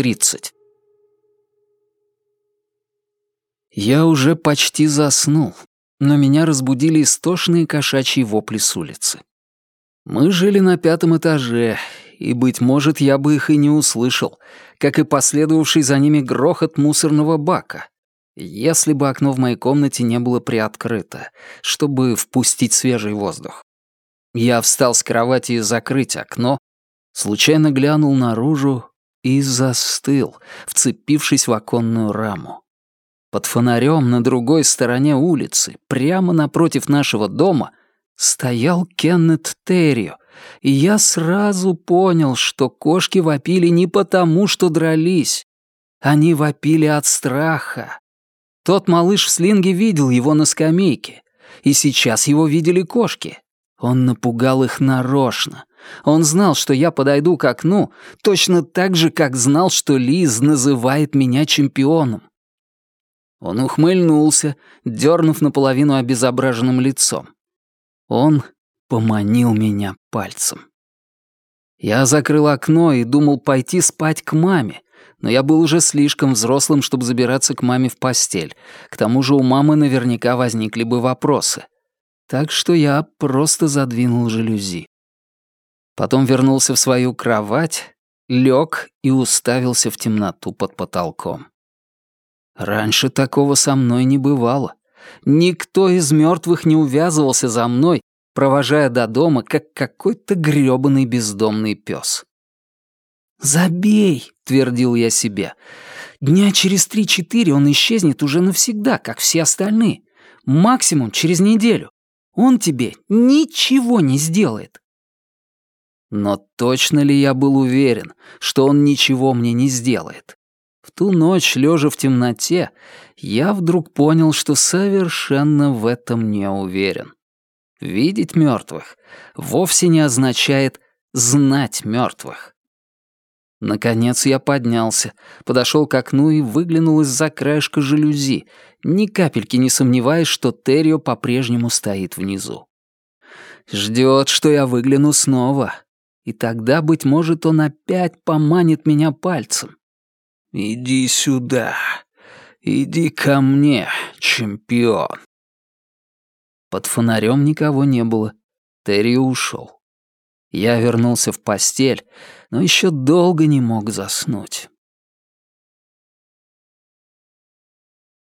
тридцать. Я уже почти заснул, но меня разбудили истошные кошачьи вопли с улицы. Мы жили на пятом этаже, и, быть может, я бы их и не услышал, как и последовавший за ними грохот мусорного бака, если бы окно в моей комнате не было приоткрыто, чтобы впустить свежий воздух. Я встал с кровати и закрыть окно, случайно глянул наружу и застыл, вцепившись в оконную раму. Под фонарем на другой стороне улицы, прямо напротив нашего дома, стоял Кеннет Террио, и я сразу понял, что кошки вопили не потому, что дрались. Они вопили от страха. Тот малыш в слинге видел его на скамейке, и сейчас его видели кошки. Он напугал их нарочно. Он знал, что я подойду к окну, точно так же, как знал, что Лиз называет меня чемпионом. Он ухмыльнулся, дернув наполовину обезображенным лицом. Он поманил меня пальцем. Я закрыл окно и думал пойти спать к маме, но я был уже слишком взрослым, чтобы забираться к маме в постель. К тому же у мамы наверняка возникли бы вопросы. Так что я просто задвинул жалюзи. Потом вернулся в свою кровать, лег и уставился в темноту под потолком. Раньше такого со мной не бывало. Никто из мертвых не увязывался за мной, провожая до дома, как какой-то грёбаный бездомный пес. «Забей», — твердил я себе. «Дня через три-четыре он исчезнет уже навсегда, как все остальные. Максимум через неделю. Он тебе ничего не сделает». Но точно ли я был уверен, что он ничего мне не сделает? В ту ночь, лежа в темноте, я вдруг понял, что совершенно в этом не уверен. Видеть мертвых вовсе не означает знать мертвых. Наконец я поднялся, подошел к окну и выглянул из-за краешка жалюзи, ни капельки не сомневаясь, что Террио по-прежнему стоит внизу. Ждет, что я выгляну снова. И тогда, быть может, он опять поманит меня пальцем. «Иди сюда. Иди ко мне, чемпион». Под фонарем никого не было. Террио ушел. Я вернулся в постель, но еще долго не мог заснуть.